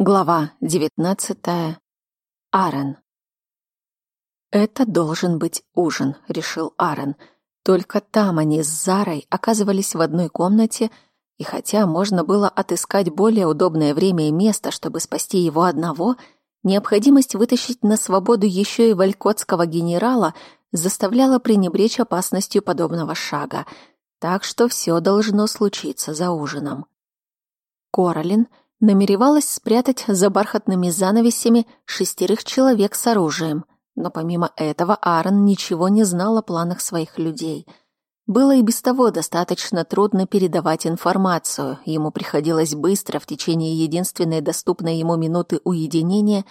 Глава девятнадцатая. Аарон. «Это должен быть ужин», — решил Аарон. Только там они с Зарой оказывались в одной комнате, и хотя можно было отыскать более удобное время и место, чтобы спасти его одного, необходимость вытащить на свободу еще и валькотского генерала заставляла пренебречь опасностью подобного шага, так что все должно случиться за ужином. Королин — намеревалась спрятать за бархатными занавесями шестерых человек с оружием. Но помимо этого Аарон ничего не знал о планах своих людей. Было и без того достаточно трудно передавать информацию. Ему приходилось быстро, в течение единственной доступной ему минуты уединения,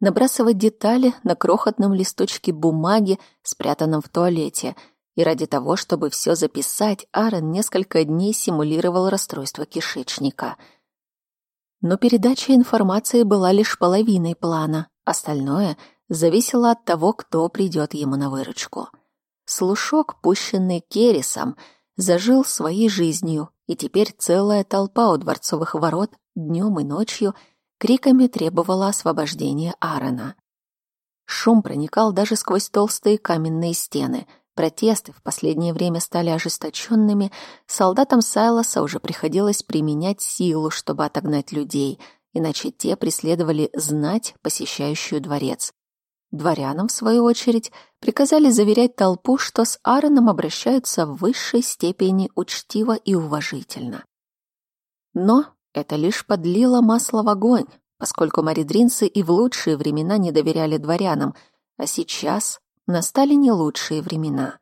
набрасывать детали на крохотном листочке бумаги, спрятанном в туалете. И ради того, чтобы все записать, Аарон несколько дней симулировал расстройство кишечника — но передача информации была лишь половиной плана, остальное зависело от того, кто придет ему на выручку. Слушок, пущенный Керрисом, зажил своей жизнью, и теперь целая толпа у дворцовых ворот днем и ночью криками требовала освобождения Аарона. Шум проникал даже сквозь толстые каменные стены — Протесты в последнее время стали ожесточенными, солдатам Сайлоса уже приходилось применять силу, чтобы отогнать людей, иначе те преследовали знать, посещающую дворец. Дворянам, в свою очередь, приказали заверять толпу, что с Аароном обращаются в высшей степени учтиво и уважительно. Но это лишь подлило масло в огонь, поскольку маридринцы и в лучшие времена не доверяли дворянам, а сейчас настали не лучшие времена.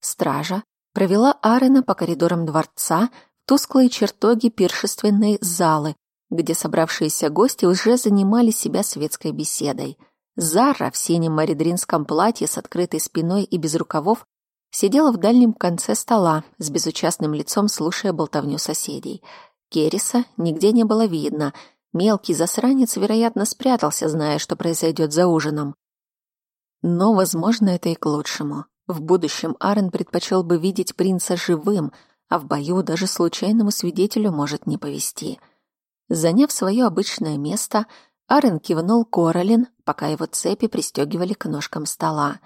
Стража провела Арена по коридорам дворца в тусклые чертоги пиршественной залы, где собравшиеся гости уже занимали себя светской беседой. Зара в синем маридринском платье с открытой спиной и без рукавов сидела в дальнем конце стола, с безучастным лицом слушая болтовню соседей. Керриса нигде не было видно. Мелкий засранец, вероятно, спрятался, зная, что произойдет за ужином. Но, возможно, это и к лучшему. В будущем Арен предпочел бы видеть принца живым, а в бою даже случайному свидетелю может не повезти. Заняв свое обычное место, Арен кивнул Королин, пока его цепи пристегивали к ножкам стола.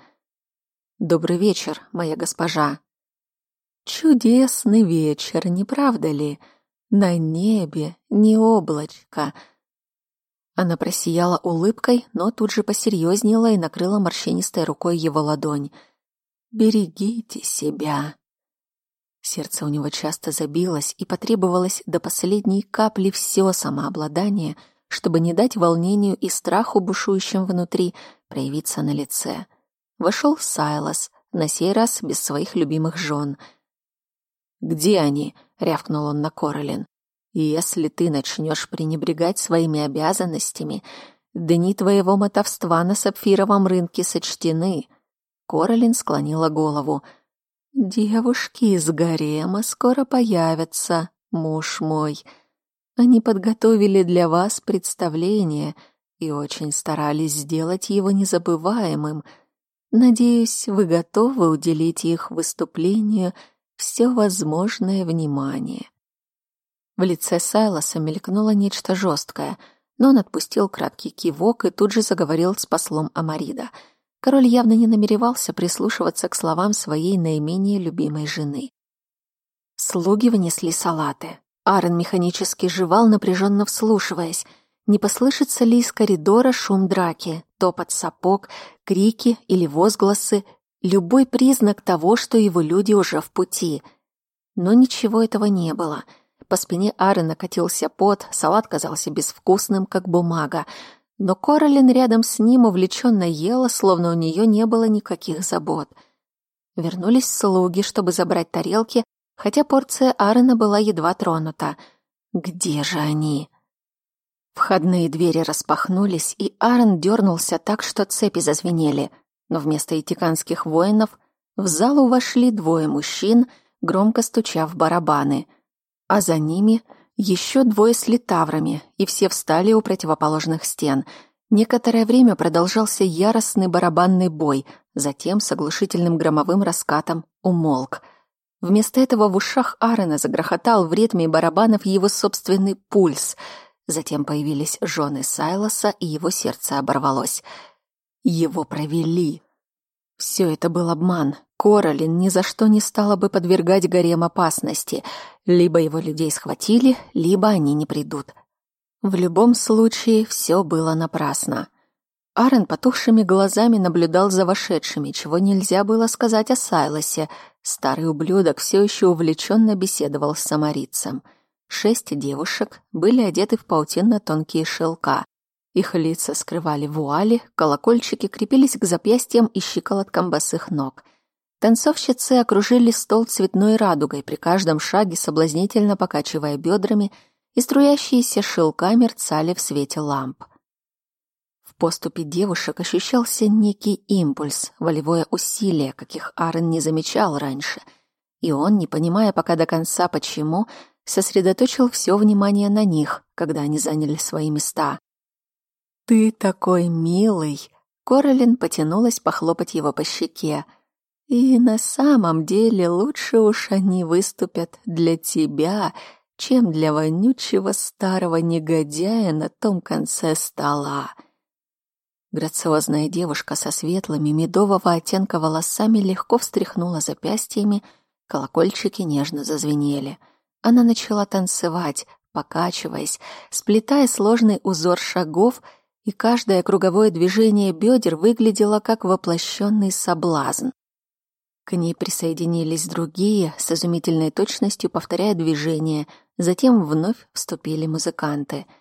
«Добрый вечер, моя госпожа». «Чудесный вечер, не правда ли? На небе не облачко», она просияла улыбкой, но тут же посерьезнела и накрыла морщинистой рукой его ладонь. «Берегите себя!» Сердце у него часто забилось, и потребовалось до последней капли все самообладание, чтобы не дать волнению и страху, бушующим внутри, проявиться на лице. Вошел Сайлас, на сей раз без своих любимых жен. «Где они?» — рявкнул он на Королин. Если ты начнешь пренебрегать своими обязанностями, дни твоего мотовства на сапфировом рынке сочтены. Королин склонила голову. Девушки из гарема скоро появятся, муж мой. Они подготовили для вас представление и очень старались сделать его незабываемым. Надеюсь, вы готовы уделить их выступлению все возможное внимание. В лице Сайлоса мелькнуло нечто жесткое, но он отпустил краткий кивок и тут же заговорил с послом Амарида. Король явно не намеревался прислушиваться к словам своей наименее любимой жены. Слуги внесли салаты. Аарон механически жевал, напряженно вслушиваясь. Не послышится ли из коридора шум драки, топот сапог, крики или возгласы, любой признак того, что его люди уже в пути. Но ничего этого не было — по спине Ары накатился пот, салат казался безвкусным, как бумага. Но Королин рядом с ним увлеченно ела, словно у нее не было никаких забот. Вернулись слуги, чтобы забрать тарелки, хотя порция Аарона была едва тронута. Где же они? Входные двери распахнулись, и Аарон дернулся так, что цепи зазвенели. Но вместо этиканских воинов в залу вошли двое мужчин, громко стуча в барабаны а за ними еще двое с литаврами, и все встали у противоположных стен. Некоторое время продолжался яростный барабанный бой, затем с оглушительным громовым раскатом умолк. Вместо этого в ушах Аарона загрохотал в ритме барабанов его собственный пульс. Затем появились жены Сайлоса, и его сердце оборвалось. Его провели. Все это был обман. Королин ни за что не стала бы подвергать гарем опасности. Либо его людей схватили, либо они не придут. В любом случае, все было напрасно. Аарон потухшими глазами наблюдал за вошедшими, чего нельзя было сказать о Сайлосе. Старый ублюдок все еще увлеченно беседовал с самарицем. Шесть девушек были одеты в паутинно-тонкие шелка. Их лица скрывали вуали, колокольчики крепились к запястьям и щиколоткам босых ног. Танцовщицы окружили стол цветной радугой, при каждом шаге соблазнительно покачивая бедрами, и струящиеся шелка мерцали в свете ламп. В поступе девушек ощущался некий импульс, волевое усилие, каких Аарон не замечал раньше. И он, не понимая пока до конца почему, сосредоточил все внимание на них, когда они заняли свои места. «Ты такой милый!» Королин потянулась похлопать его по щеке. «И на самом деле лучше уж они выступят для тебя, чем для вонючего старого негодяя на том конце стола». Грациозная девушка со светлыми медового оттенка волосами легко встряхнула запястьями, колокольчики нежно зазвенели. Она начала танцевать, покачиваясь, сплетая сложный узор шагов, и каждое круговое движение бедер выглядело как воплощенный соблазн. К ней присоединились другие, с изумительной точностью повторяя движения, затем вновь вступили музыканты —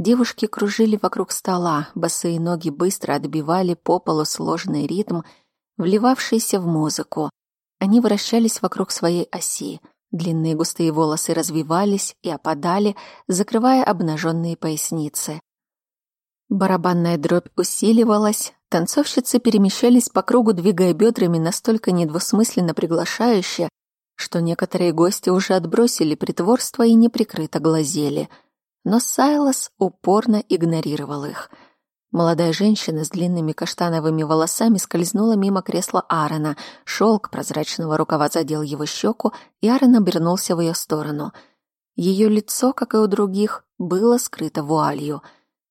Девушки кружили вокруг стола, босые ноги быстро отбивали по полу сложный ритм, вливавшийся в музыку. Они вращались вокруг своей оси. Длинные густые волосы развивались и опадали, закрывая обнаженные поясницы. Барабанная дробь усиливалась, танцовщицы перемещались по кругу, двигая бедрами настолько недвусмысленно приглашающе, что некоторые гости уже отбросили притворство и неприкрыто глазели — но Сайлос упорно игнорировал их. Молодая женщина с длинными каштановыми волосами скользнула мимо кресла Аарона. Шелк прозрачного рукава задел его щеку, и Аарон обернулся в ее сторону. Ее лицо, как и у других, было скрыто вуалью.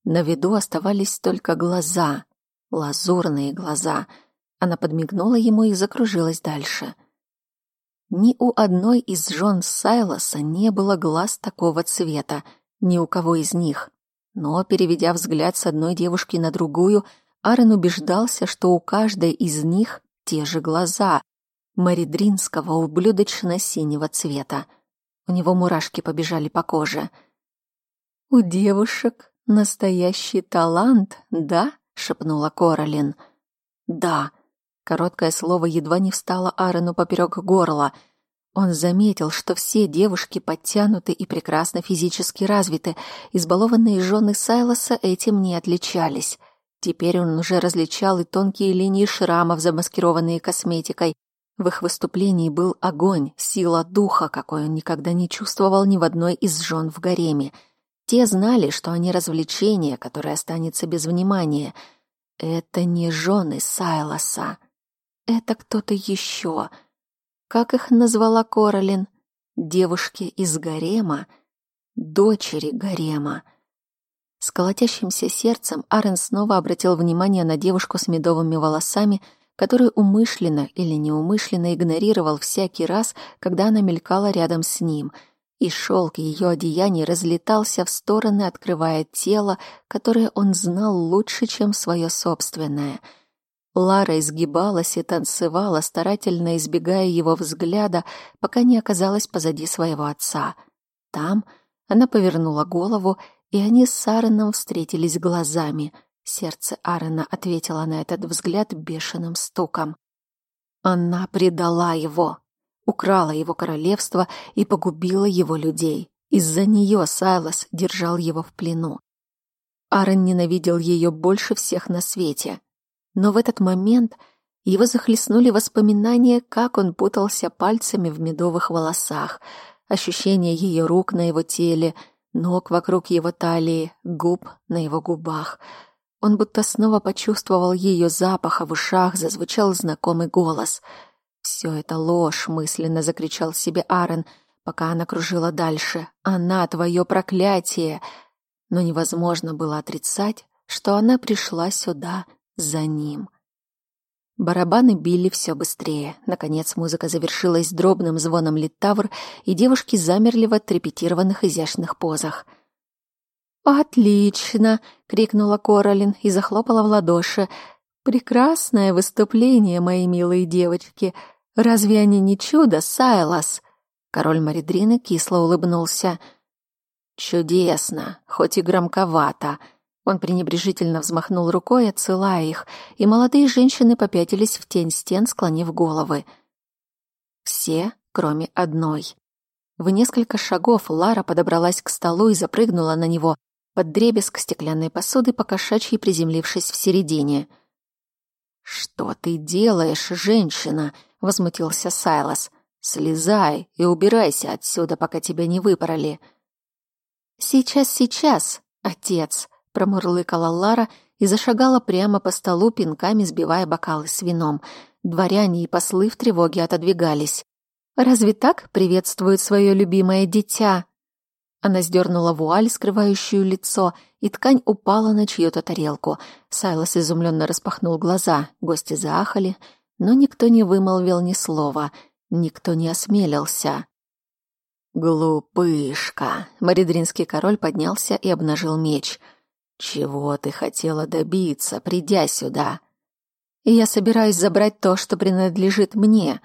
На виду оставались только глаза, лазурные глаза. Она подмигнула ему и закружилась дальше. Ни у одной из жен Сайлоса не было глаз такого цвета — ни у кого из них. Но, переведя взгляд с одной девушки на другую, Арен убеждался, что у каждой из них те же глаза, маридринского ублюдочно-синего цвета. У него мурашки побежали по коже. «У девушек настоящий талант, да?» — шепнула Королин. «Да». Короткое слово едва не встало Аарону поперек горла — он заметил, что все девушки подтянуты и прекрасно физически развиты, избалованные жены Сайлоса этим не отличались. Теперь он уже различал и тонкие линии шрамов, замаскированные косметикой. В их выступлении был огонь, сила духа, какой он никогда не чувствовал ни в одной из жен в гареме. Те знали, что они развлечение, которое останется без внимания. Это не жены Сайлоса. Это кто-то еще — как их назвала Королин, девушки из гарема, дочери гарема. С колотящимся сердцем Арен снова обратил внимание на девушку с медовыми волосами, которую умышленно или неумышленно игнорировал всякий раз, когда она мелькала рядом с ним, и шелк ее одеяний разлетался в стороны, открывая тело, которое он знал лучше, чем свое собственное — Лара изгибалась и танцевала, старательно избегая его взгляда, пока не оказалась позади своего отца. Там она повернула голову, и они с Аароном встретились глазами. Сердце Аарона ответило на этот взгляд бешеным стуком. Она предала его, украла его королевство и погубила его людей. Из-за нее Сайлос держал его в плену. Аарон ненавидел ее больше всех на свете — но в этот момент его захлестнули воспоминания, как он путался пальцами в медовых волосах, ощущение ее рук на его теле, ног вокруг его талии, губ на его губах. Он будто снова почувствовал ее запах, а в ушах зазвучал знакомый голос. «Все это ложь!» — мысленно закричал себе Аарон, пока она кружила дальше. «Она — твое проклятие!» но невозможно было отрицать, что она пришла сюда за ним. Барабаны били все быстрее. Наконец музыка завершилась дробным звоном литавр, и девушки замерли в отрепетированных изящных позах. «Отлично!» — крикнула Королин и захлопала в ладоши. «Прекрасное выступление, мои милые девочки! Разве они не чудо, Сайлас?» Король Маридрины кисло улыбнулся. «Чудесно, хоть и громковато», он пренебрежительно взмахнул рукой, отсылая их, и молодые женщины попятились в тень стен, склонив головы. Все, кроме одной. В несколько шагов Лара подобралась к столу и запрыгнула на него, под дребезг стеклянной посуды, покошачьи приземлившись в середине. «Что ты делаешь, женщина?» — возмутился Сайлас. «Слезай и убирайся отсюда, пока тебя не выпороли». «Сейчас, сейчас, отец!» промурлыкала Лара и зашагала прямо по столу, пинками сбивая бокалы с вином. Дворяне и послы в тревоге отодвигались. «Разве так приветствует свое любимое дитя?» Она сдернула вуаль, скрывающую лицо, и ткань упала на чью-то тарелку. Сайлос изумленно распахнул глаза, гости заахали, но никто не вымолвил ни слова, никто не осмелился. «Глупышка!» Маридринский король поднялся и обнажил меч — «Чего ты хотела добиться, придя сюда?» «Я собираюсь забрать то, что принадлежит мне».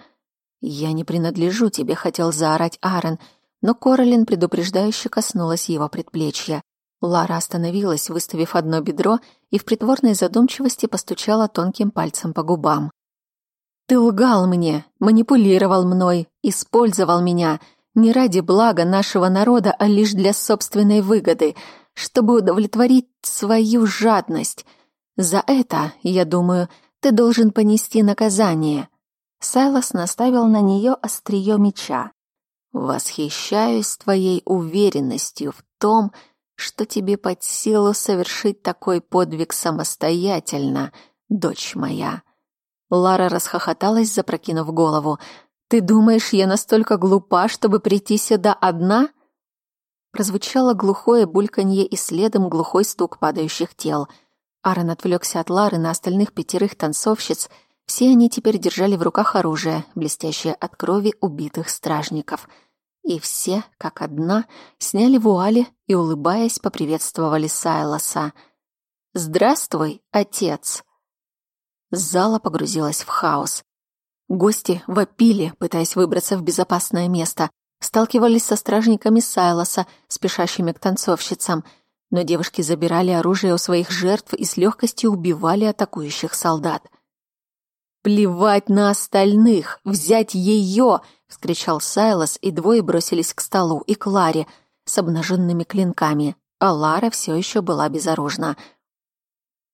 «Я не принадлежу тебе», — хотел заорать Аарон, но Королин предупреждающе коснулась его предплечья. Лара остановилась, выставив одно бедро, и в притворной задумчивости постучала тонким пальцем по губам. «Ты лгал мне, манипулировал мной, использовал меня, не ради блага нашего народа, а лишь для собственной выгоды чтобы удовлетворить свою жадность. За это, я думаю, ты должен понести наказание. Сайлос наставил на нее острие меча. Восхищаюсь твоей уверенностью в том, что тебе под силу совершить такой подвиг самостоятельно, дочь моя. Лара расхохоталась, запрокинув голову. Ты думаешь, я настолько глупа, чтобы прийти сюда одна? Прозвучало глухое бульканье и следом глухой стук падающих тел. Аарон отвлекся от Лары на остальных пятерых танцовщиц. Все они теперь держали в руках оружие, блестящее от крови убитых стражников. И все, как одна, сняли вуали и, улыбаясь, поприветствовали Сайлоса. «Здравствуй, отец!» Зала погрузилась в хаос. Гости вопили, пытаясь выбраться в безопасное место сталкивались со стражниками Сайлоса, спешащими к танцовщицам, но девушки забирали оружие у своих жертв и с легкостью убивали атакующих солдат. «Плевать на остальных! Взять ее!» — вскричал Сайлос, и двое бросились к столу и к Ларе с обнаженными клинками, а Лара все еще была безоружна.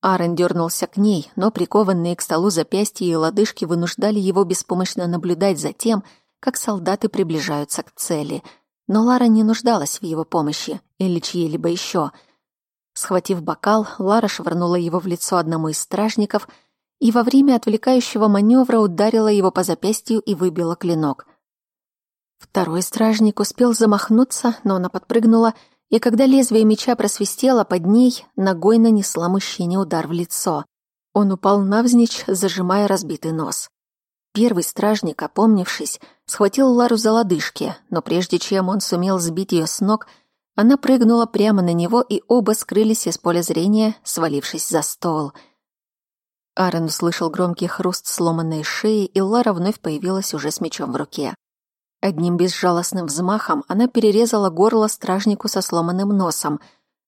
Аарон дернулся к ней, но прикованные к столу запястья и лодыжки вынуждали его беспомощно наблюдать за тем, как солдаты приближаются к цели. Но Лара не нуждалась в его помощи или чьей-либо еще. Схватив бокал, Лара швырнула его в лицо одному из стражников и во время отвлекающего маневра ударила его по запястью и выбила клинок. Второй стражник успел замахнуться, но она подпрыгнула, и когда лезвие меча просвистело под ней, ногой нанесла мужчине удар в лицо. Он упал навзничь, зажимая разбитый нос. Первый стражник, опомнившись, схватил Лару за лодыжки, но прежде чем он сумел сбить ее с ног, она прыгнула прямо на него, и оба скрылись из поля зрения, свалившись за стол. Аарон услышал громкий хруст сломанной шеи, и Лара вновь появилась уже с мечом в руке. Одним безжалостным взмахом она перерезала горло стражнику со сломанным носом,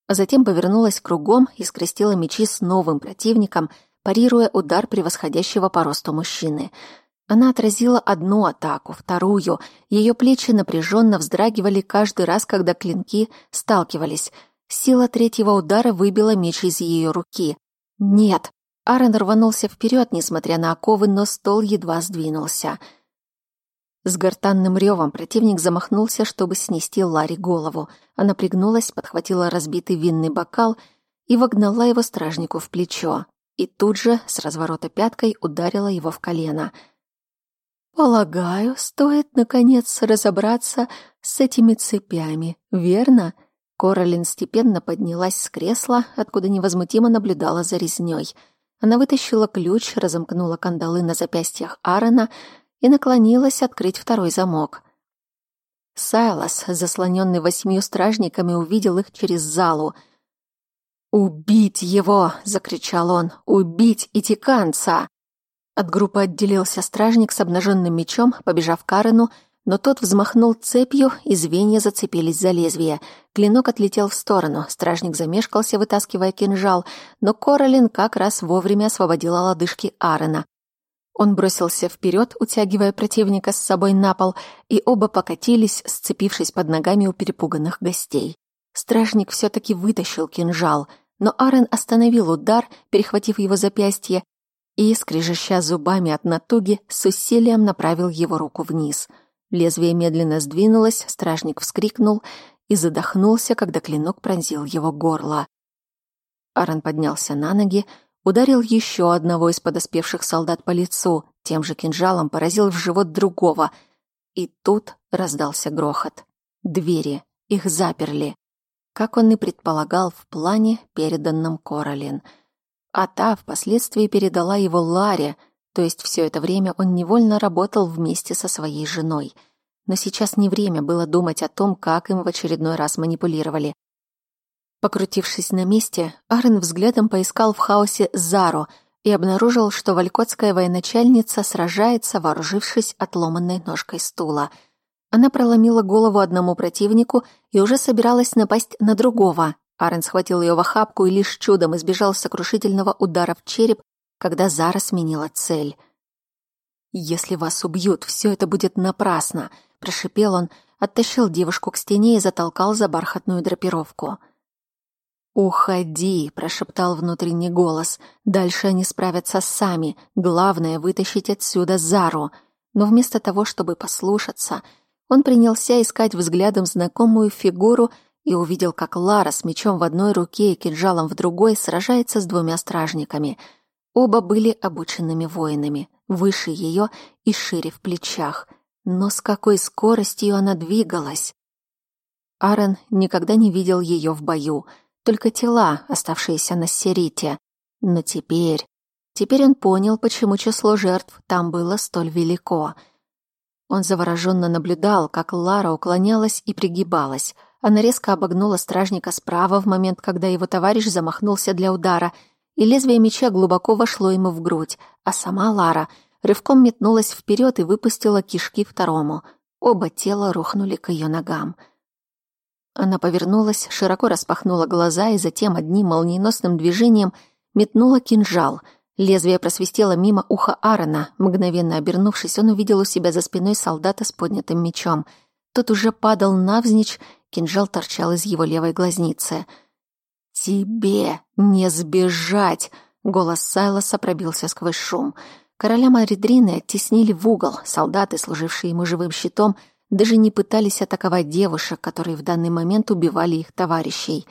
а затем повернулась кругом и скрестила мечи с новым противником, парируя удар превосходящего по росту мужчины — она отразила одну атаку, вторую. Ее плечи напряженно вздрагивали каждый раз, когда клинки сталкивались. Сила третьего удара выбила меч из ее руки. «Нет!» Аарон рванулся вперед, несмотря на оковы, но стол едва сдвинулся. С гортанным ревом противник замахнулся, чтобы снести Ларе голову. Она пригнулась, подхватила разбитый винный бокал и вогнала его стражнику в плечо. И тут же с разворота пяткой ударила его в колено — «Полагаю, стоит, наконец, разобраться с этими цепями, верно?» Королин степенно поднялась с кресла, откуда невозмутимо наблюдала за резнёй. Она вытащила ключ, разомкнула кандалы на запястьях Аарона и наклонилась открыть второй замок. Сайлас, заслоненный восьмью стражниками, увидел их через залу. «Убить его!» — закричал он. «Убить итиканца!» От группы отделился стражник с обнаженным мечом, побежав к Арену, но тот взмахнул цепью, и звенья зацепились за лезвие. Клинок отлетел в сторону, стражник замешкался, вытаскивая кинжал, но Королин как раз вовремя освободила лодыжки Аарона. Он бросился вперед, утягивая противника с собой на пол, и оба покатились, сцепившись под ногами у перепуганных гостей. Стражник все-таки вытащил кинжал, но Аарон остановил удар, перехватив его запястье, и, скрежеща зубами от натуги, с усилием направил его руку вниз — Лезвие медленно сдвинулось, стражник вскрикнул и задохнулся, когда клинок пронзил его горло. Аарон поднялся на ноги, ударил еще одного из подоспевших солдат по лицу, тем же кинжалом поразил в живот другого. И тут раздался грохот. Двери. Их заперли. Как он и предполагал в плане, переданном Королин. А та впоследствии передала его Ларе — то есть все это время он невольно работал вместе со своей женой. Но сейчас не время было думать о том, как им в очередной раз манипулировали. Покрутившись на месте, Арен взглядом поискал в хаосе Зару и обнаружил, что валькотская военачальница сражается, вооружившись отломанной ножкой стула. Она проломила голову одному противнику и уже собиралась напасть на другого. Арен схватил ее в охапку и лишь чудом избежал сокрушительного удара в череп, когда Зара сменила цель. «Если вас убьют, все это будет напрасно», — прошипел он, оттащил девушку к стене и затолкал за бархатную драпировку. «Уходи», — прошептал внутренний голос. «Дальше они справятся сами. Главное — вытащить отсюда Зару». Но вместо того, чтобы послушаться, он принялся искать взглядом знакомую фигуру и увидел, как Лара с мечом в одной руке и кинжалом в другой сражается с двумя стражниками — Оба были обученными воинами, выше ее и шире в плечах. Но с какой скоростью она двигалась! Аарон никогда не видел ее в бою, только тела, оставшиеся на Серите. Но теперь... Теперь он понял, почему число жертв там было столь велико. Он завороженно наблюдал, как Лара уклонялась и пригибалась. Она резко обогнула стражника справа в момент, когда его товарищ замахнулся для удара — и лезвие меча глубоко вошло ему в грудь, а сама Лара рывком метнулась вперед и выпустила кишки второму. Оба тела рухнули к ее ногам. Она повернулась, широко распахнула глаза и затем одним молниеносным движением метнула кинжал. Лезвие просвистело мимо уха Аарона. Мгновенно обернувшись, он увидел у себя за спиной солдата с поднятым мечом. Тот уже падал навзничь, кинжал торчал из его левой глазницы — «Тебе не сбежать!» Голос Сайлоса пробился сквозь шум. Короля Маридрины оттеснили в угол. Солдаты, служившие ему живым щитом, даже не пытались атаковать девушек, которые в данный момент убивали их товарищей.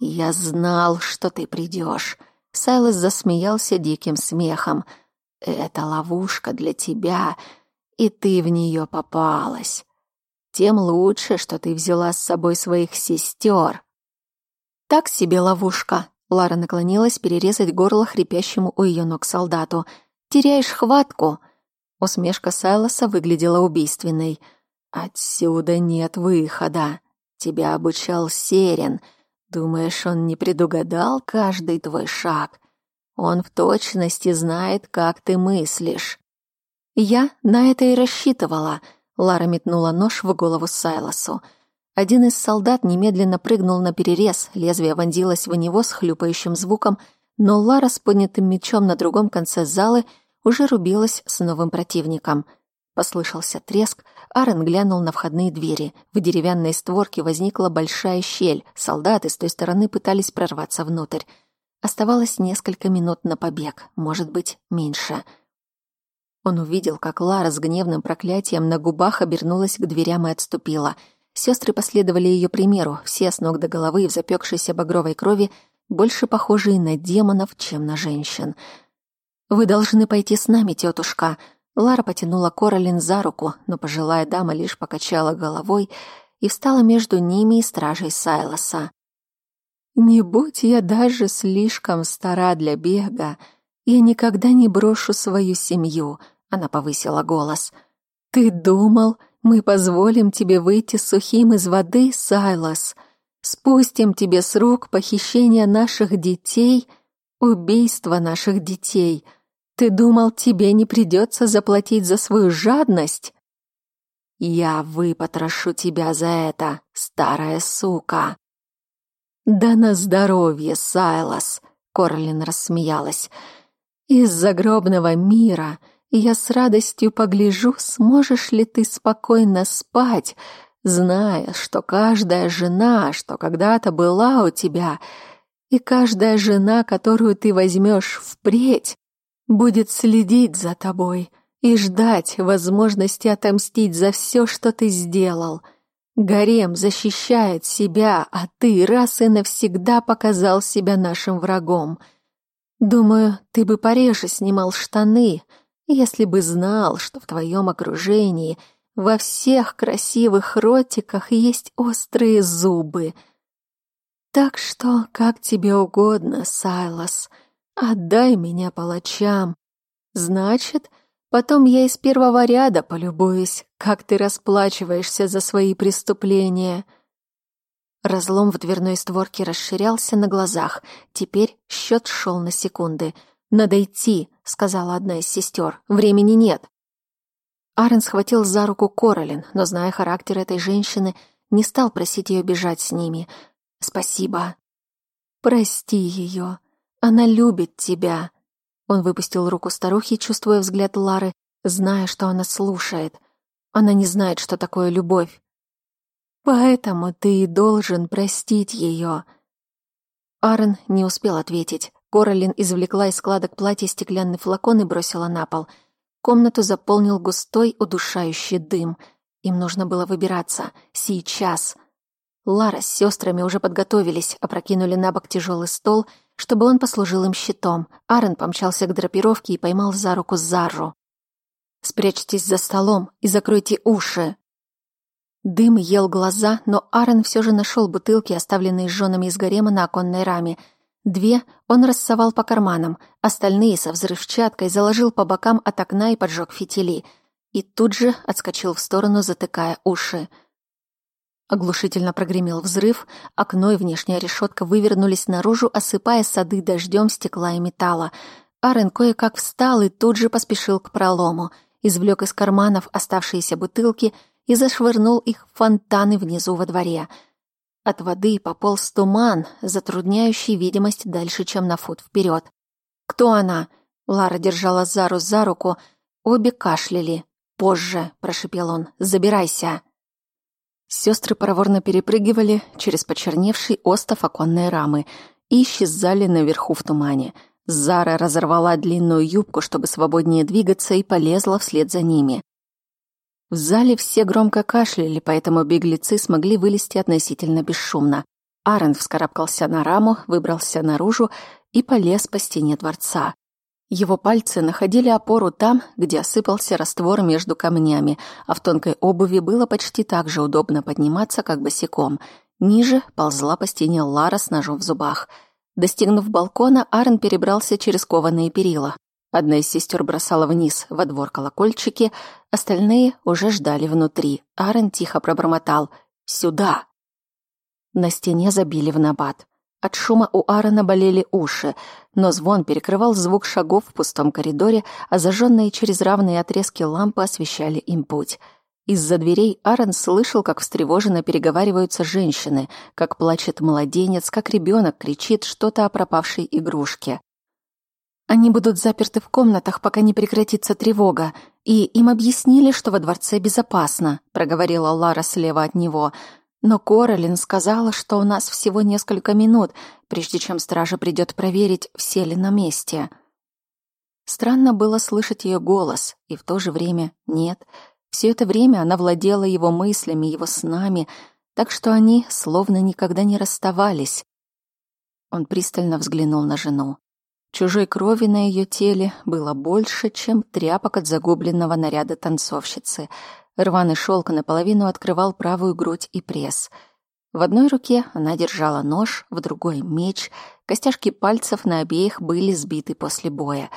«Я знал, что ты придешь. Сайлос засмеялся диким смехом. «Это ловушка для тебя, и ты в нее попалась. Тем лучше, что ты взяла с собой своих сестер. «Так себе ловушка», — Лара наклонилась перерезать горло хрипящему у ее ног солдату. «Теряешь хватку». Усмешка Сайлоса выглядела убийственной. «Отсюда нет выхода. Тебя обучал Серен. Думаешь, он не предугадал каждый твой шаг? Он в точности знает, как ты мыслишь». «Я на это и рассчитывала», — Лара метнула нож в голову Сайлосу. Один из солдат немедленно прыгнул на перерез, лезвие вонзилось в него с хлюпающим звуком, но Лара с поднятым мечом на другом конце залы уже рубилась с новым противником. Послышался треск, Аарон глянул на входные двери. В деревянной створке возникла большая щель. Солдаты с той стороны пытались прорваться внутрь. Оставалось несколько минут на побег, может быть, меньше. Он увидел, как Лара с гневным проклятием на губах обернулась к дверям и отступила — Сестры последовали ее примеру, все с ног до головы в запекшейся багровой крови, больше похожие на демонов, чем на женщин. «Вы должны пойти с нами, тетушка». Лара потянула Королин за руку, но пожилая дама лишь покачала головой и встала между ними и стражей Сайлоса. «Не будь я даже слишком стара для бега, я никогда не брошу свою семью», — она повысила голос. «Ты думал, мы позволим тебе выйти сухим из воды, Сайлос? Спустим тебе с рук похищение наших детей, убийство наших детей. Ты думал, тебе не придется заплатить за свою жадность?» «Я выпотрошу тебя за это, старая сука!» «Да на здоровье, Сайлос!» — Корлин рассмеялась. «Из загробного мира я с радостью погляжу, сможешь ли ты спокойно спать, зная, что каждая жена, что когда-то была у тебя, и каждая жена, которую ты возьмешь впредь, будет следить за тобой и ждать возможности отомстить за все, что ты сделал». Гарем защищает себя, а ты раз и навсегда показал себя нашим врагом. Думаю, ты бы пореже снимал штаны, если бы знал, что в твоем окружении во всех красивых ротиках есть острые зубы. Так что, как тебе угодно, Сайлас, отдай меня палачам. Значит, Потом я из первого ряда полюбуюсь, как ты расплачиваешься за свои преступления. Разлом в дверной створке расширялся на глазах. Теперь счет шел на секунды. «Надо идти», — сказала одна из сестер. «Времени нет». Арен схватил за руку Королин, но, зная характер этой женщины, не стал просить ее бежать с ними. «Спасибо». «Прости ее. Она любит тебя», он выпустил руку старухи, чувствуя взгляд Лары, зная, что она слушает. Она не знает, что такое любовь. Поэтому ты и должен простить ее. Аарон не успел ответить. Королин извлекла из складок платья стеклянный флакон и бросила на пол. Комнату заполнил густой, удушающий дым. Им нужно было выбираться. Сейчас. Лара с сестрами уже подготовились, опрокинули на бок тяжелый стол — чтобы он послужил им щитом. Аарон помчался к драпировке и поймал за руку Зарру. «Спрячьтесь за столом и закройте уши!» Дым ел глаза, но Аарон все же нашел бутылки, оставленные женами из гарема на оконной раме. Две он рассовал по карманам, остальные со взрывчаткой заложил по бокам от окна и поджег фитили. И тут же отскочил в сторону, затыкая уши. Оглушительно прогремел взрыв, окно и внешняя решетка вывернулись наружу, осыпая сады дождем стекла и металла. Арен кое-как встал и тут же поспешил к пролому, извлек из карманов оставшиеся бутылки и зашвырнул их в фонтаны внизу во дворе. От воды пополз туман, затрудняющий видимость дальше, чем на фут вперед. «Кто она?» Лара держала Зару за руку. Обе кашляли. «Позже», — прошипел он, — «забирайся». Сестры проворно перепрыгивали через почерневший остов оконной рамы и исчезали наверху в тумане. Зара разорвала длинную юбку, чтобы свободнее двигаться, и полезла вслед за ними. В зале все громко кашляли, поэтому беглецы смогли вылезти относительно бесшумно. Арен вскарабкался на раму, выбрался наружу и полез по стене дворца. Его пальцы находили опору там, где осыпался раствор между камнями, а в тонкой обуви было почти так же удобно подниматься, как босиком. Ниже ползла по стене Лара с ножом в зубах. Достигнув балкона, Арн перебрался через кованые перила. Одна из сестер бросала вниз во двор колокольчики, остальные уже ждали внутри. Арен тихо пробормотал «Сюда!». На стене забили в набат. От шума у Аарона болели уши, но звон перекрывал звук шагов в пустом коридоре, а зажженные через равные отрезки лампы освещали им путь. Из-за дверей Аарон слышал, как встревоженно переговариваются женщины, как плачет младенец, как ребенок кричит что-то о пропавшей игрушке. Они будут заперты в комнатах, пока не прекратится тревога, и им объяснили, что во дворце безопасно, проговорила Лара слева от него. Но Королин сказала, что у нас всего несколько минут, прежде чем стража придет проверить, все ли на месте. Странно было слышать ее голос, и в то же время нет. Все это время она владела его мыслями, его снами, так что они словно никогда не расставались. Он пристально взглянул на жену. Чужой крови на ее теле было больше, чем тряпок от загубленного наряда танцовщицы — Рваный шелк наполовину открывал правую грудь и пресс. В одной руке она держала нож, в другой — меч. Костяшки пальцев на обеих были сбиты после боя.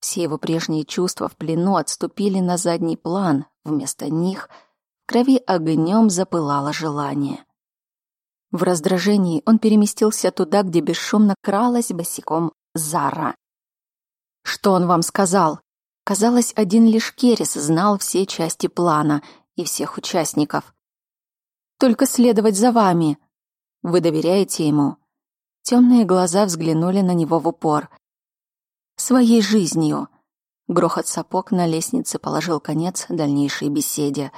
Все его прежние чувства в плену отступили на задний план. Вместо них в крови огнем запылало желание. В раздражении он переместился туда, где бесшумно кралась босиком Зара. «Что он вам сказал?» Казалось, один лишь Керес знал все части плана и всех участников. «Только следовать за вами!» «Вы доверяете ему?» Темные глаза взглянули на него в упор. «Своей жизнью!» Грохот сапог на лестнице положил конец дальнейшей беседе.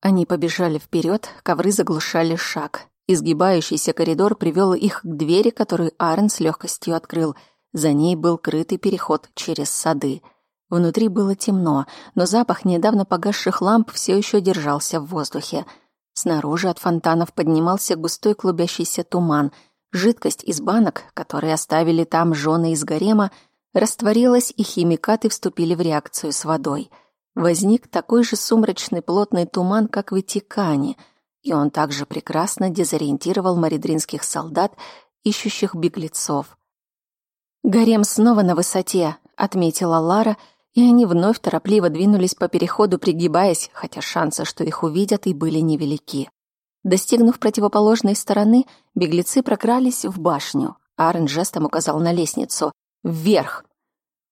Они побежали вперед, ковры заглушали шаг. Изгибающийся коридор привел их к двери, которую Арен с легкостью открыл. За ней был крытый переход через сады. Внутри было темно, но запах недавно погасших ламп все еще держался в воздухе. Снаружи от фонтанов поднимался густой клубящийся туман. Жидкость из банок, которые оставили там жены из гарема, растворилась, и химикаты вступили в реакцию с водой. Возник такой же сумрачный плотный туман, как в Итикане — и он также прекрасно дезориентировал маридринских солдат, ищущих беглецов. «Гарем снова на высоте», — отметила Лара, и они вновь торопливо двинулись по переходу, пригибаясь, хотя шансы, что их увидят, и были невелики. Достигнув противоположной стороны, беглецы прокрались в башню. Арен жестом указал на лестницу. «Вверх!»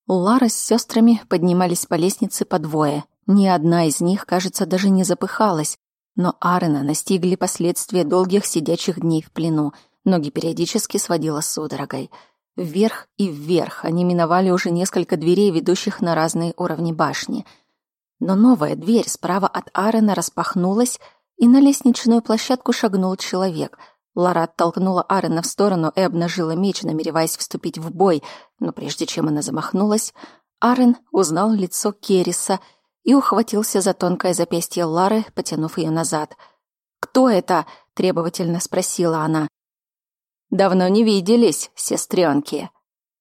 Лара с сестрами поднимались по лестнице по двое. Ни одна из них, кажется, даже не запыхалась, но Аарона настигли последствия долгих сидячих дней в плену. Ноги периодически сводила судорогой. Вверх и вверх они миновали уже несколько дверей, ведущих на разные уровни башни. Но новая дверь справа от Аарона распахнулась, и на лестничную площадку шагнул человек. Лара оттолкнула Аарона в сторону и обнажила меч, намереваясь вступить в бой, но прежде чем она замахнулась, Аарон узнал лицо Керриса — и ухватился за тонкое запястье Лары, потянув ее назад. «Кто это?» — требовательно спросила она. «Давно не виделись, сестренки».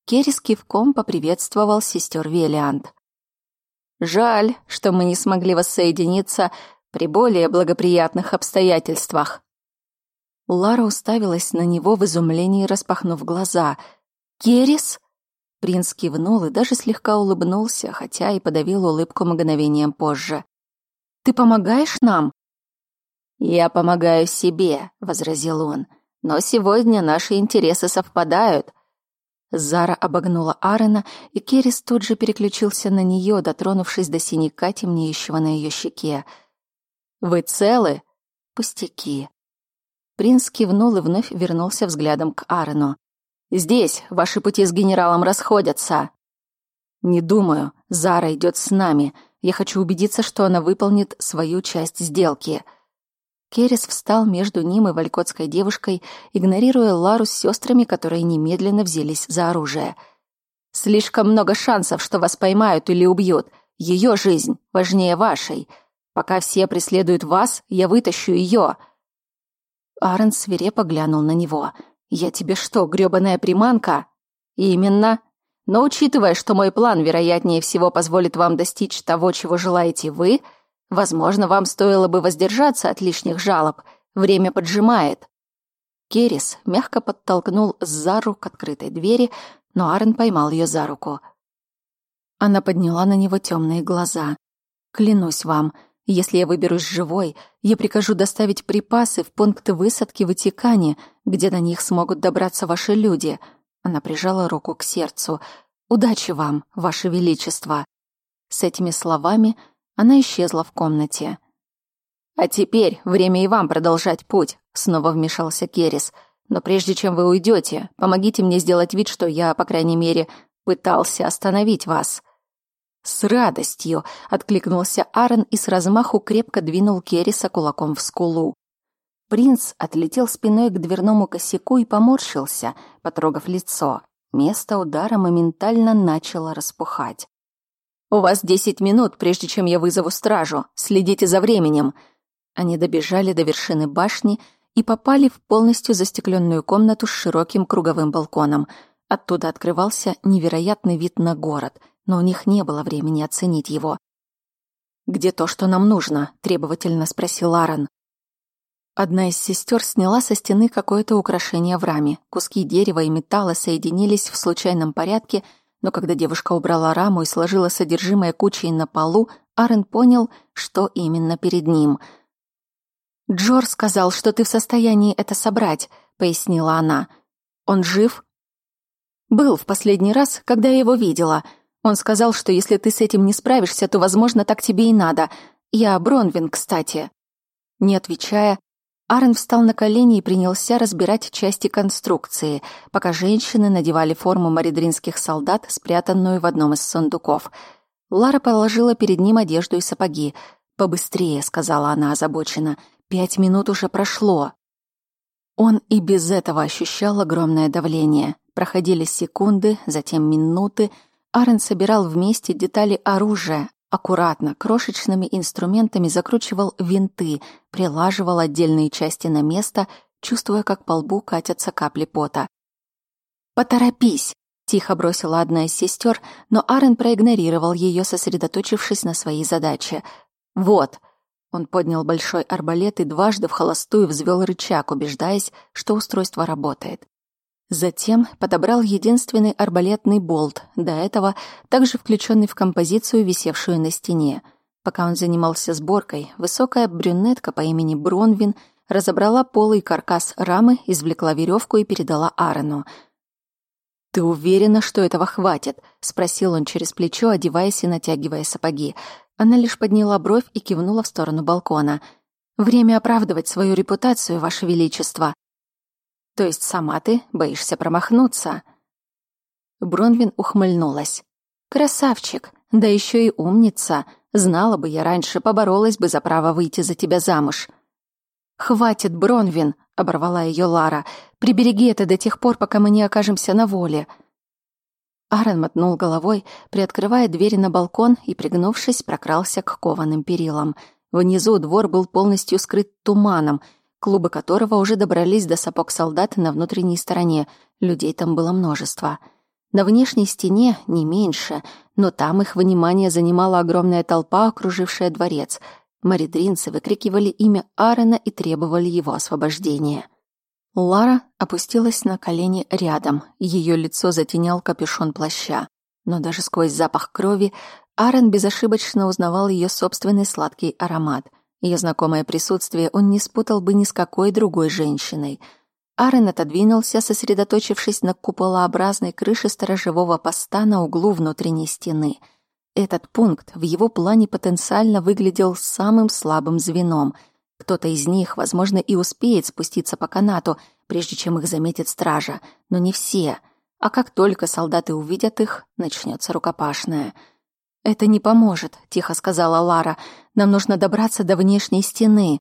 Керри с кивком поприветствовал сестер Велиант. «Жаль, что мы не смогли воссоединиться при более благоприятных обстоятельствах». Лара уставилась на него в изумлении, распахнув глаза. «Керрис?» Принц кивнул и даже слегка улыбнулся, хотя и подавил улыбку мгновением позже. «Ты помогаешь нам?» «Я помогаю себе», — возразил он. «Но сегодня наши интересы совпадают». Зара обогнула Аарона, и Керрис тут же переключился на нее, дотронувшись до синяка, темнеющего на ее щеке. «Вы целы?» «Пустяки». Принц кивнул и вновь вернулся взглядом к Аарону. Здесь ваши пути с генералом расходятся. Не думаю. Зара идет с нами. Я хочу убедиться, что она выполнит свою часть сделки. Керес встал между ним и валькотской девушкой, игнорируя Лару с сестрами, которые немедленно взялись за оружие. Слишком много шансов, что вас поймают или убьют. Ее жизнь важнее вашей. Пока все преследуют вас, я вытащу ее. Аарон свирепо глянул на него. «Я тебе что, грёбаная приманка?» «Именно. Но учитывая, что мой план, вероятнее всего, позволит вам достичь того, чего желаете вы, возможно, вам стоило бы воздержаться от лишних жалоб. Время поджимает». Керис мягко подтолкнул Зару к открытой двери, но Аарон поймал ее за руку. Она подняла на него темные глаза. «Клянусь вам, если я выберусь живой, я прикажу доставить припасы в пункты высадки в Ватикане, где до них смогут добраться ваши люди. Она прижала руку к сердцу. Удачи вам, ваше величество. С этими словами она исчезла в комнате. А теперь время и вам продолжать путь, снова вмешался Керис. Но прежде чем вы уйдете, помогите мне сделать вид, что я, по крайней мере, пытался остановить вас. «С радостью!» — откликнулся Аарон и с размаху крепко двинул Керриса кулаком в скулу. Принц отлетел спиной к дверному косяку и поморщился, потрогав лицо. Место удара моментально начало распухать. «У вас десять минут, прежде чем я вызову стражу. Следите за временем!» Они добежали до вершины башни и попали в полностью застекленную комнату с широким круговым балконом. Оттуда открывался невероятный вид на город — но у них не было времени оценить его. «Где то, что нам нужно?» — требовательно спросил Аарон. Одна из сестер сняла со стены какое-то украшение в раме. Куски дерева и металла соединились в случайном порядке, но когда девушка убрала раму и сложила содержимое кучей на полу, Аарон понял, что именно перед ним. «Джор сказал, что ты в состоянии это собрать», — пояснила она. «Он жив?» «Был в последний раз, когда я его видела», он сказал, что если ты с этим не справишься, то, возможно, так тебе и надо. Я Бронвин, кстати». Не отвечая, Арен встал на колени и принялся разбирать части конструкции, пока женщины надевали форму маридринских солдат, спрятанную в одном из сундуков. Лара положила перед ним одежду и сапоги. «Побыстрее», — сказала она озабоченно. «Пять минут уже прошло». Он и без этого ощущал огромное давление. Проходили секунды, затем минуты — Арен собирал вместе детали оружия, аккуратно, крошечными инструментами закручивал винты, прилаживал отдельные части на место, чувствуя, как по лбу катятся капли пота. «Поторопись!» — тихо бросила одна из сестер, но Арен проигнорировал ее, сосредоточившись на своей задаче. «Вот!» Он поднял большой арбалет и дважды в холостую взвел рычаг, убеждаясь, что устройство работает. Затем подобрал единственный арбалетный болт, до этого также включенный в композицию, висевшую на стене. Пока он занимался сборкой, высокая брюнетка по имени Бронвин разобрала полый каркас рамы, извлекла веревку и передала Аарону. «Ты уверена, что этого хватит?» — спросил он через плечо, одеваясь и натягивая сапоги. Она лишь подняла бровь и кивнула в сторону балкона. «Время оправдывать свою репутацию, Ваше Величество», то есть сама ты боишься промахнуться?» Бронвин ухмыльнулась. «Красавчик, да еще и умница. Знала бы я раньше, поборолась бы за право выйти за тебя замуж». «Хватит, Бронвин!» — оборвала ее Лара. «Прибереги это до тех пор, пока мы не окажемся на воле». Аарон мотнул головой, приоткрывая двери на балкон и, пригнувшись, прокрался к кованым перилам. Внизу двор был полностью скрыт туманом — клубы которого уже добрались до сапог солдат на внутренней стороне. Людей там было множество. На внешней стене не меньше, но там их внимание занимала огромная толпа, окружившая дворец. Маридринцы выкрикивали имя Аарона и требовали его освобождения. Лара опустилась на колени рядом, ее лицо затенял капюшон плаща. Но даже сквозь запах крови Аарон безошибочно узнавал ее собственный сладкий аромат — ее знакомое присутствие он не спутал бы ни с какой другой женщиной. Арен отодвинулся, сосредоточившись на куполообразной крыше сторожевого поста на углу внутренней стены. Этот пункт в его плане потенциально выглядел самым слабым звеном. Кто-то из них, возможно, и успеет спуститься по канату, прежде чем их заметит стража, но не все. А как только солдаты увидят их, начнется рукопашная — «Это не поможет», — тихо сказала Лара. «Нам нужно добраться до внешней стены».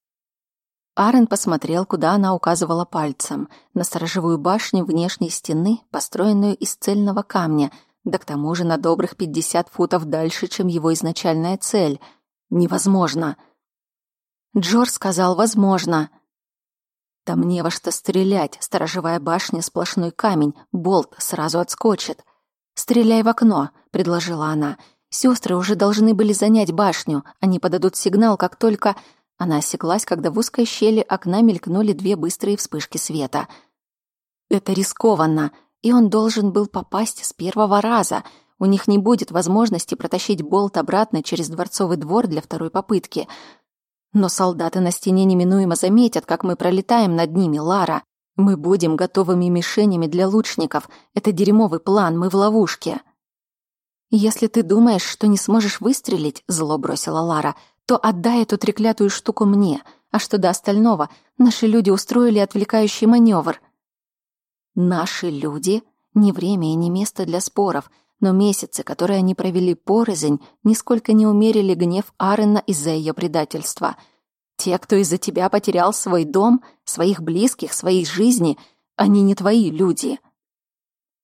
Арен посмотрел, куда она указывала пальцем. На сторожевую башню внешней стены, построенную из цельного камня, да к тому же на добрых пятьдесят футов дальше, чем его изначальная цель. Невозможно. Джор сказал «возможно». Там не во что стрелять. Сторожевая башня — сплошной камень. Болт сразу отскочит. «Стреляй в окно», — предложила она. Сестры уже должны были занять башню. Они подадут сигнал, как только... Она осеклась, когда в узкой щели окна мелькнули две быстрые вспышки света. Это рискованно, и он должен был попасть с первого раза. У них не будет возможности протащить болт обратно через дворцовый двор для второй попытки. Но солдаты на стене неминуемо заметят, как мы пролетаем над ними, Лара. Мы будем готовыми мишенями для лучников. Это дерьмовый план, мы в ловушке. «Если ты думаешь, что не сможешь выстрелить», — зло бросила Лара, «то отдай эту треклятую штуку мне, а что до остального, наши люди устроили отвлекающий маневр». «Наши люди?» Не время и не место для споров, но месяцы, которые они провели порознь, нисколько не умерили гнев Арена из-за ее предательства. Те, кто из-за тебя потерял свой дом, своих близких, своей жизни, они не твои люди.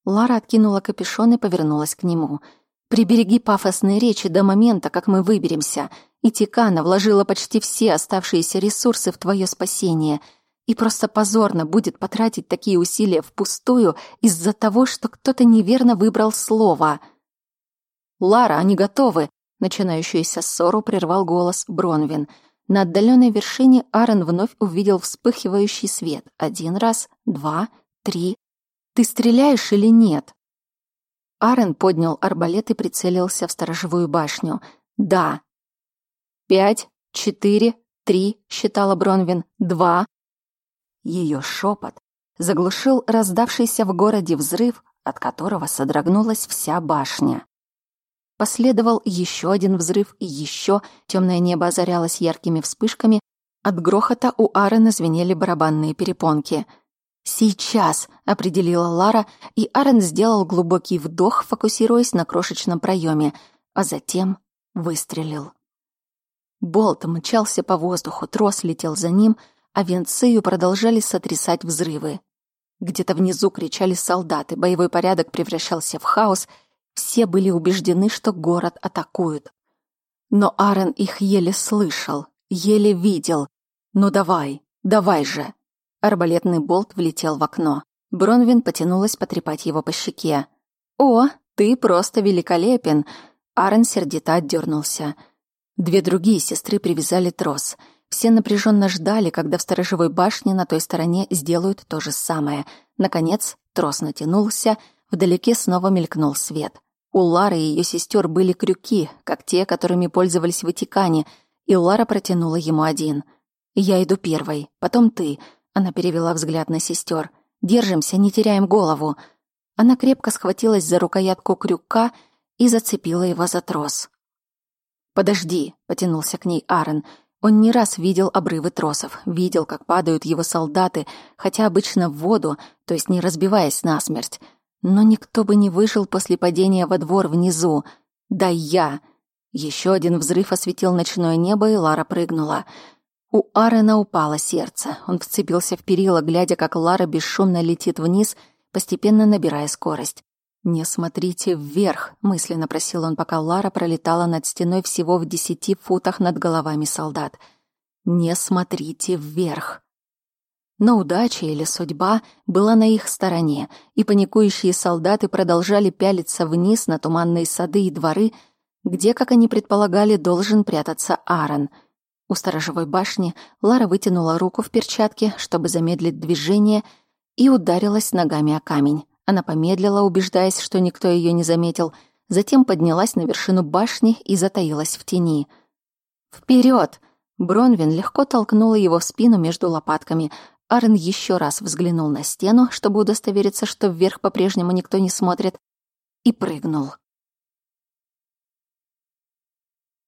Лара откинула капюшон и повернулась к нему — Прибереги пафосные речи до момента, как мы выберемся. И Тикана вложила почти все оставшиеся ресурсы в твое спасение. И просто позорно будет потратить такие усилия впустую из-за того, что кто-то неверно выбрал слово. «Лара, они готовы!» — Начинающуюся ссору прервал голос Бронвин. На отдаленной вершине Аарон вновь увидел вспыхивающий свет. Один раз, два, три. «Ты стреляешь или нет?» Аарон поднял арбалет и прицелился в сторожевую башню. «Да». «Пять, четыре, три», — считала Бронвин. «Два». Ее шепот заглушил раздавшийся в городе взрыв, от которого содрогнулась вся башня. Последовал еще один взрыв и еще темное небо озарялось яркими вспышками. От грохота у Аарона звенели барабанные перепонки. «Сейчас!» — определила Лара, и Аарон сделал глубокий вдох, фокусируясь на крошечном проеме, а затем выстрелил. Болт мчался по воздуху, трос летел за ним, а Венцию продолжали сотрясать взрывы. Где-то внизу кричали солдаты, боевой порядок превращался в хаос — все были убеждены, что город атакуют. Но Аарон их еле слышал, еле видел. «Ну давай, давай же!» Арбалетный болт влетел в окно. Бронвин потянулась потрепать его по щеке. «О, ты просто великолепен!» Аарон сердито отдернулся. Две другие сестры привязали трос. Все напряженно ждали, когда в сторожевой башне на той стороне сделают то же самое. Наконец, трос натянулся, вдалеке снова мелькнул свет. У Лары и ее сестер были крюки, как те, которыми пользовались в Ватикане, и Лара протянула ему один. «Я иду первой, потом ты», — она перевела взгляд на сестер. «Держимся, не теряем голову». Она крепко схватилась за рукоятку крюка и зацепила его за трос. «Подожди», — потянулся к ней Аарон. Он не раз видел обрывы тросов, видел, как падают его солдаты, хотя обычно в воду, то есть не разбиваясь насмерть. Но никто бы не выжил после падения во двор внизу. Да я! Еще один взрыв осветил ночное небо, и Лара прыгнула. У Арена упало сердце. Он вцепился в перила, глядя, как Лара бесшумно летит вниз, постепенно набирая скорость. «Не смотрите вверх», — мысленно просил он, пока Лара пролетала над стеной всего в десяти футах над головами солдат. «Не смотрите вверх». Но удача или судьба была на их стороне, и паникующие солдаты продолжали пялиться вниз на туманные сады и дворы, где, как они предполагали, должен прятаться Аарон. У сторожевой башни Лара вытянула руку в перчатке, чтобы замедлить движение, и ударилась ногами о камень. Она помедлила, убеждаясь, что никто ее не заметил, затем поднялась на вершину башни и затаилась в тени. Вперед! Бронвин легко толкнула его в спину между лопатками — Арен еще раз взглянул на стену, чтобы удостовериться, что вверх по-прежнему никто не смотрит, и прыгнул.